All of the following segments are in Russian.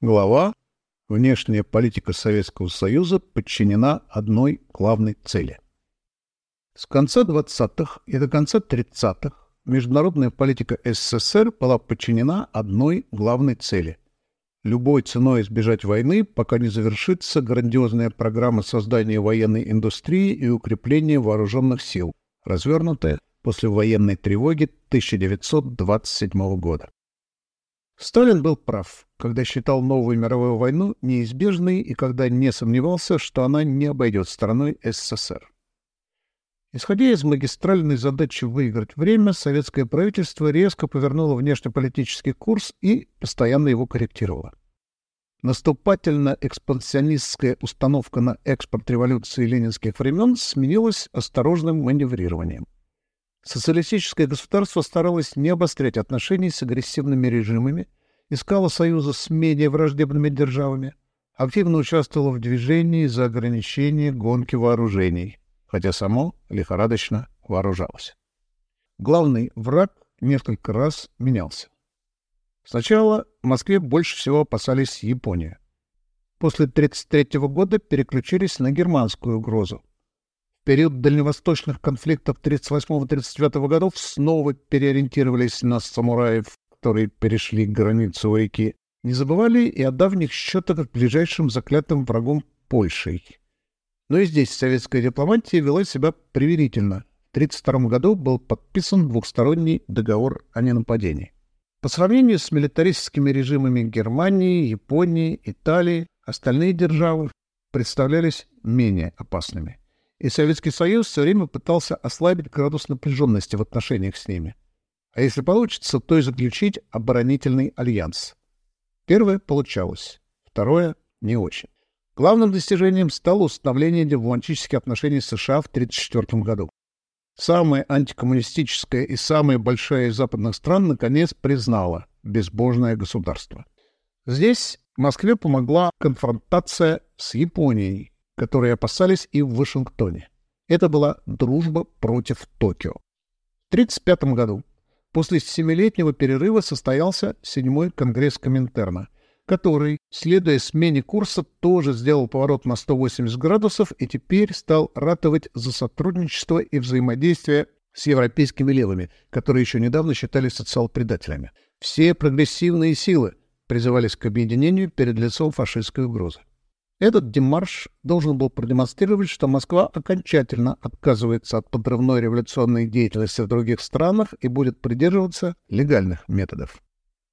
Глава «Внешняя политика Советского Союза подчинена одной главной цели». С конца 20-х и до конца 30-х международная политика СССР была подчинена одной главной цели – любой ценой избежать войны, пока не завершится грандиозная программа создания военной индустрии и укрепления вооруженных сил, развернутая после военной тревоги 1927 года. Сталин был прав, когда считал новую мировую войну неизбежной и когда не сомневался, что она не обойдет стороной СССР. Исходя из магистральной задачи выиграть время, советское правительство резко повернуло внешнеполитический курс и постоянно его корректировало. Наступательно-экспансионистская установка на экспорт революции ленинских времен сменилась осторожным маневрированием. Социалистическое государство старалось не обострять отношений с агрессивными режимами, искало союза с менее враждебными державами, активно участвовало в движении за ограничение гонки вооружений, хотя само лихорадочно вооружалось. Главный враг несколько раз менялся. Сначала в Москве больше всего опасались Японии. После 1933 года переключились на германскую угрозу, период дальневосточных конфликтов 38-39 годов снова переориентировались на самураев, которые перешли границу реки. Не забывали и о давних счетах с ближайшим заклятым врагом Польшей. Но и здесь советская дипломатия вела себя приверительно. В 1932 году был подписан двухсторонний договор о ненападении. По сравнению с милитаристскими режимами Германии, Японии, Италии, остальные державы представлялись менее опасными и Советский Союз все время пытался ослабить градус напряженности в отношениях с ними. А если получится, то и заключить оборонительный альянс. Первое получалось, второе — не очень. Главным достижением стало установление дипломатических отношений США в 1934 году. Самая антикоммунистическая и самая большая из западных стран наконец признала безбожное государство. Здесь Москве помогла конфронтация с Японией, которые опасались и в Вашингтоне. Это была дружба против Токио. В 1935 году, после семилетнего перерыва, состоялся седьмой конгресс Коминтерна, который, следуя смене курса, тоже сделал поворот на 180 градусов и теперь стал ратовать за сотрудничество и взаимодействие с европейскими левыми, которые еще недавно считались социал-предателями. Все прогрессивные силы призывались к объединению перед лицом фашистской угрозы. Этот демарш должен был продемонстрировать, что Москва окончательно отказывается от подрывной революционной деятельности в других странах и будет придерживаться легальных методов.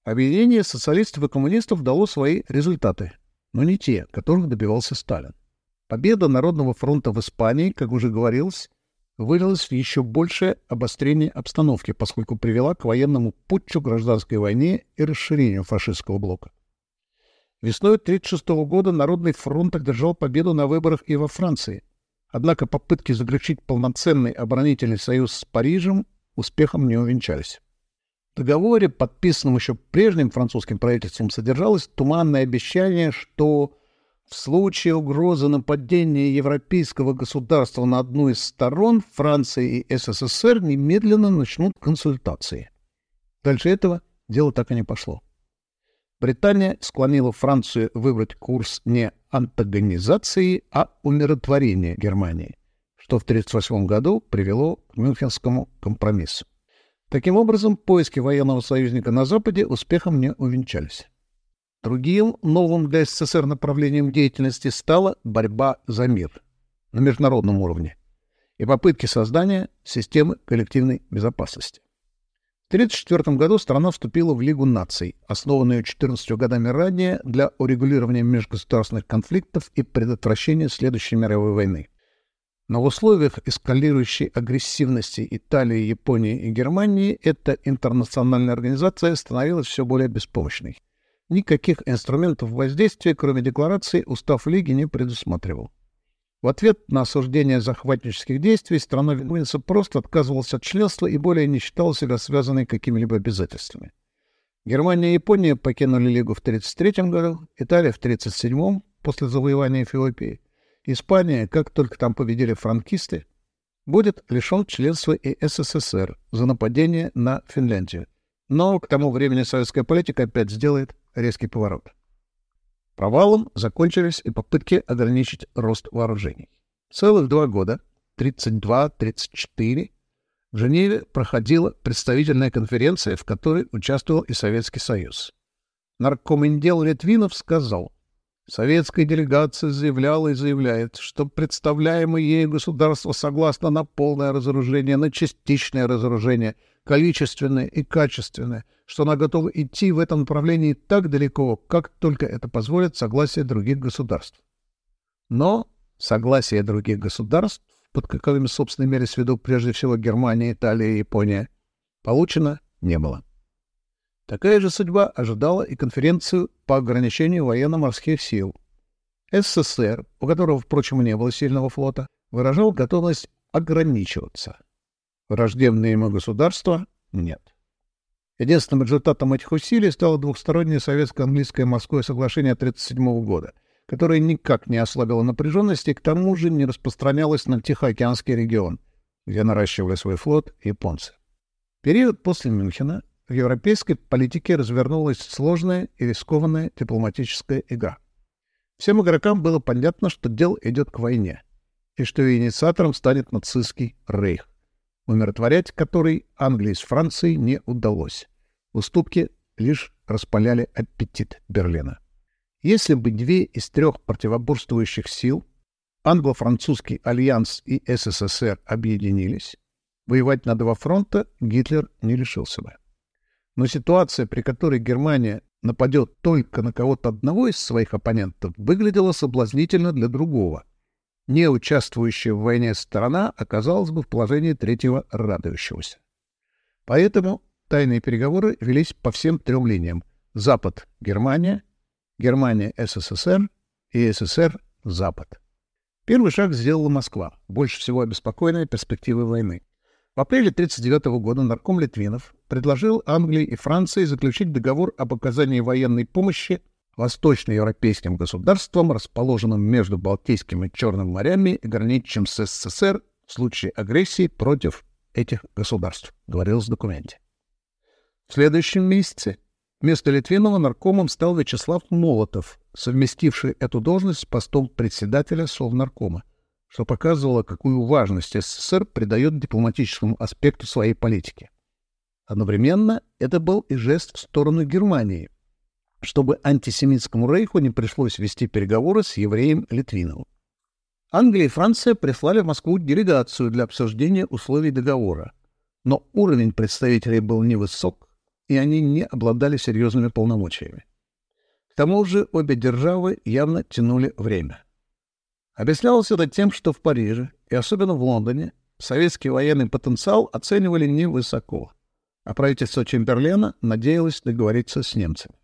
Объединение социалистов и коммунистов дало свои результаты, но не те, которых добивался Сталин. Победа Народного фронта в Испании, как уже говорилось, вылилась в еще большее обострение обстановки, поскольку привела к военному путчу, гражданской войне и расширению фашистского блока. Весной 1936 года Народный фронт одержал победу на выборах и во Франции. Однако попытки заключить полноценный оборонительный союз с Парижем успехом не увенчались. В договоре, подписанном еще прежним французским правительством, содержалось туманное обещание, что в случае угрозы нападения европейского государства на одну из сторон Франции и СССР немедленно начнут консультации. Дальше этого дело так и не пошло. Британия склонила Францию выбрать курс не антагонизации, а умиротворения Германии, что в 1938 году привело к Мюнхенскому компромиссу. Таким образом, поиски военного союзника на Западе успехом не увенчались. Другим новым для СССР направлением деятельности стала борьба за мир на международном уровне и попытки создания системы коллективной безопасности. В 1934 году страна вступила в Лигу наций, основанную 14 годами ранее для урегулирования межгосударственных конфликтов и предотвращения следующей мировой войны. Но в условиях эскалирующей агрессивности Италии, Японии и Германии эта интернациональная организация становилась все более беспомощной. Никаких инструментов воздействия, кроме декларации, устав Лиги не предусматривал. В ответ на осуждение захватнических действий страна Винса просто отказывалась от членства и более не считала себя связанной какими-либо обязательствами. Германия и Япония покинули Лигу в 1933 году, Италия в 1937 после завоевания Эфиопии. Испания, как только там победили франкисты, будет лишен членства и СССР за нападение на Финляндию. Но к тому времени советская политика опять сделает резкий поворот. Провалом закончились и попытки ограничить рост вооружений. Целых два года, 32-34, в Женеве проходила представительная конференция, в которой участвовал и Советский Союз. Наркомендел Литвинов сказал, Советская делегация заявляла и заявляет, что представляемое ей государство согласно на полное разоружение, на частичное разоружение, количественное и качественное, что она готова идти в этом направлении так далеко, как только это позволит согласие других государств. Но согласие других государств, под каковыми, собственно, имелись в виду прежде всего Германия, Италия и Япония, получено не было. Такая же судьба ожидала и конференцию по ограничению военно-морских сил. СССР, у которого, впрочем, не было сильного флота, выражал готовность ограничиваться. Враждебные ему государства — нет. Единственным результатом этих усилий стало двухстороннее советско-английское морское соглашение 1937 года, которое никак не ослабило напряженности и к тому же не распространялось на Тихоокеанский регион, где наращивали свой флот японцы. Период после Мюнхена в европейской политике развернулась сложная и рискованная дипломатическая игра. Всем игрокам было понятно, что дело идет к войне, и что инициатором станет нацистский рейх, умиротворять который Англии с Францией не удалось. Уступки лишь распаляли аппетит Берлина. Если бы две из трех противоборствующих сил, англо-французский альянс и СССР, объединились, воевать на два фронта Гитлер не решился бы. Но ситуация, при которой Германия нападет только на кого-то одного из своих оппонентов, выглядела соблазнительно для другого. Не участвующая в войне сторона оказалась бы в положении третьего радующегося. Поэтому тайные переговоры велись по всем трем линиям. Запад — Германия, Германия — СССР и СССР — Запад. Первый шаг сделала Москва, больше всего обеспокоенная перспективой войны. В апреле 1939 года нарком Литвинов предложил Англии и Франции заключить договор об оказании военной помощи восточноевропейским государствам, расположенным между Балтийским и Черным морями и граничащим с СССР в случае агрессии против этих государств, говорилось в документе. В следующем месяце вместо Литвинова наркомом стал Вячеслав Молотов, совместивший эту должность с постом председателя Совнаркома что показывало, какую важность СССР придает дипломатическому аспекту своей политики. Одновременно это был и жест в сторону Германии, чтобы антисемитскому рейху не пришлось вести переговоры с евреем Литвиновым. Англия и Франция прислали в Москву делегацию для обсуждения условий договора, но уровень представителей был невысок, и они не обладали серьезными полномочиями. К тому же обе державы явно тянули время. Объяснялось это тем, что в Париже, и особенно в Лондоне, советский военный потенциал оценивали невысоко, а правительство Чемберлена надеялось договориться с немцами.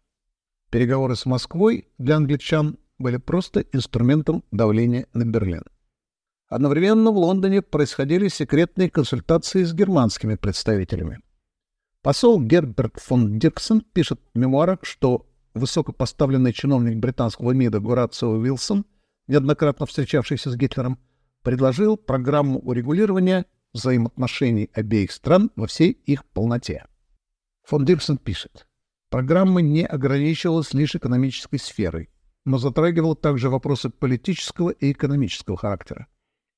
Переговоры с Москвой для англичан были просто инструментом давления на Берлин. Одновременно в Лондоне происходили секретные консультации с германскими представителями. Посол Герберт фон Дирксен пишет в мемуарах, что высокопоставленный чиновник британского МИДа Горацио Уилсон – неоднократно встречавшийся с Гитлером, предложил программу урегулирования взаимоотношений обеих стран во всей их полноте. Фон Дирсон пишет, программа не ограничивалась лишь экономической сферой, но затрагивала также вопросы политического и экономического характера.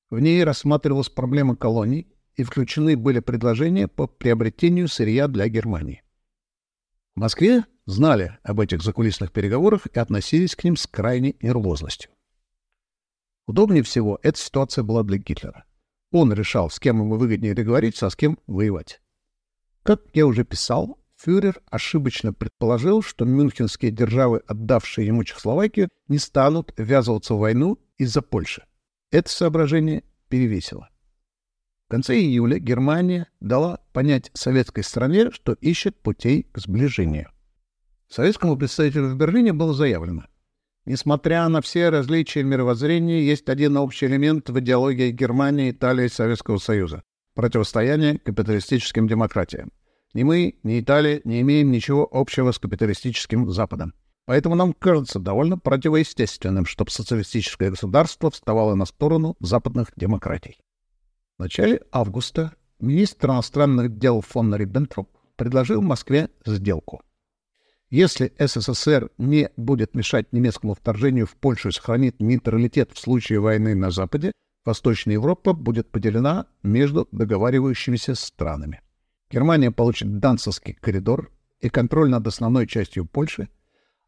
В ней рассматривалась проблема колоний и включены были предложения по приобретению сырья для Германии. В Москве знали об этих закулисных переговорах и относились к ним с крайней нервозностью. Удобнее всего эта ситуация была для Гитлера. Он решал, с кем ему выгоднее договориться, а с кем воевать. Как я уже писал, фюрер ошибочно предположил, что мюнхенские державы, отдавшие ему Чехословакию, не станут ввязываться в войну из-за Польши. Это соображение перевесило. В конце июля Германия дала понять советской стране, что ищет путей к сближению. Советскому представителю в Берлине было заявлено, Несмотря на все различия мировоззрения, есть один общий элемент в идеологии Германии, Италии и Советского Союза – противостояние капиталистическим демократиям. Ни мы, ни Италия не имеем ничего общего с капиталистическим Западом. Поэтому нам кажется довольно противоестественным, чтобы социалистическое государство вставало на сторону западных демократий. В начале августа министр иностранных дел фон Риббентроп предложил Москве сделку – Если СССР не будет мешать немецкому вторжению в Польшу и сохранит нейтралитет в случае войны на Западе, Восточная Европа будет поделена между договаривающимися странами. Германия получит Данцевский коридор и контроль над основной частью Польши,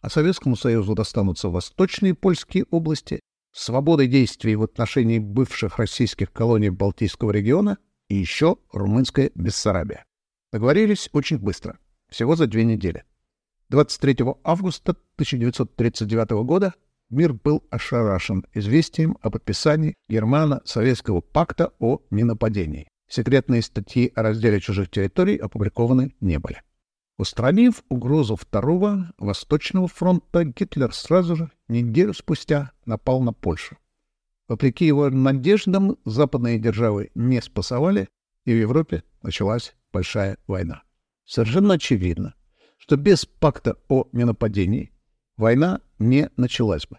а Советскому Союзу достанутся восточные польские области, свободы действий в отношении бывших российских колоний Балтийского региона и еще румынская Бессарабия. Договорились очень быстро, всего за две недели. 23 августа 1939 года мир был ошарашен известием о подписании Германо-Советского пакта о ненападении. Секретные статьи о разделе чужих территорий опубликованы не были. Устранив угрозу Второго Восточного фронта, Гитлер сразу же, неделю спустя, напал на Польшу. Вопреки его надеждам, западные державы не спасовали, и в Европе началась большая война. Совершенно очевидно, что без пакта о ненападении война не началась бы.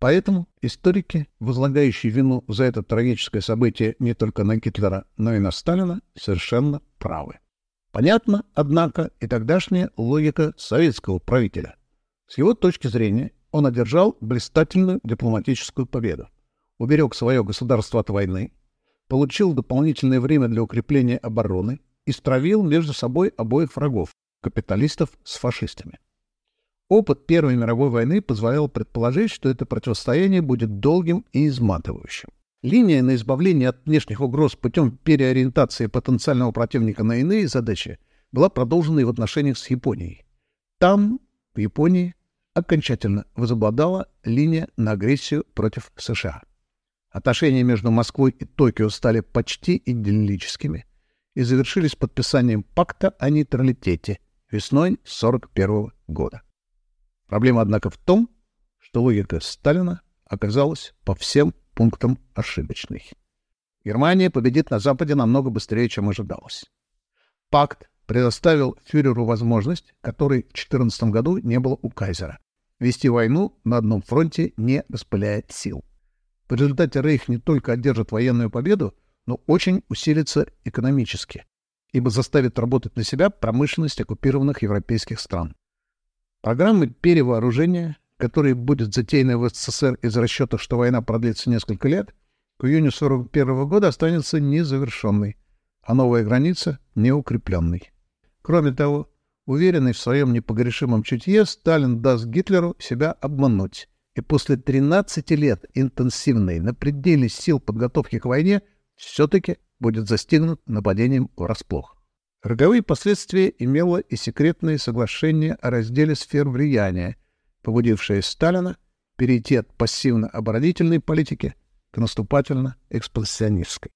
Поэтому историки, возлагающие вину за это трагическое событие не только на Гитлера, но и на Сталина, совершенно правы. Понятно, однако, и тогдашняя логика советского правителя. С его точки зрения, он одержал блистательную дипломатическую победу, уберег свое государство от войны, получил дополнительное время для укрепления обороны и стравил между собой обоих врагов – капиталистов с фашистами. Опыт Первой мировой войны позволял предположить, что это противостояние будет долгим и изматывающим. Линия на избавление от внешних угроз путем переориентации потенциального противника на иные задачи была продолжена и в отношениях с Японией. Там, в Японии, окончательно возобладала линия на агрессию против США. Отношения между Москвой и Токио стали почти идиллическими и завершились подписанием пакта о нейтралитете весной 1941 года. Проблема, однако, в том, что логика Сталина оказалась по всем пунктам ошибочной. Германия победит на Западе намного быстрее, чем ожидалось. Пакт предоставил фюреру возможность, которой в 2014 году не было у Кайзера — вести войну на одном фронте, не распыляя сил. В результате Рейх не только одержит военную победу, но очень усилится экономически, ибо заставит работать на себя промышленность оккупированных европейских стран. Программы перевооружения, которые будет затеяны в СССР из расчета, что война продлится несколько лет, к июню 1941 года останется незавершенной, а новая граница — неукрепленной. Кроме того, уверенный в своем непогрешимом чутье, Сталин даст Гитлеру себя обмануть, и после 13 лет интенсивной на пределе сил подготовки к войне все-таки будет застигнут нападением врасплох. Роговые последствия имело и секретное соглашение о разделе сфер влияния, побудившее Сталина перейти от пассивно-оборонительной политики к наступательно-экспансионистской.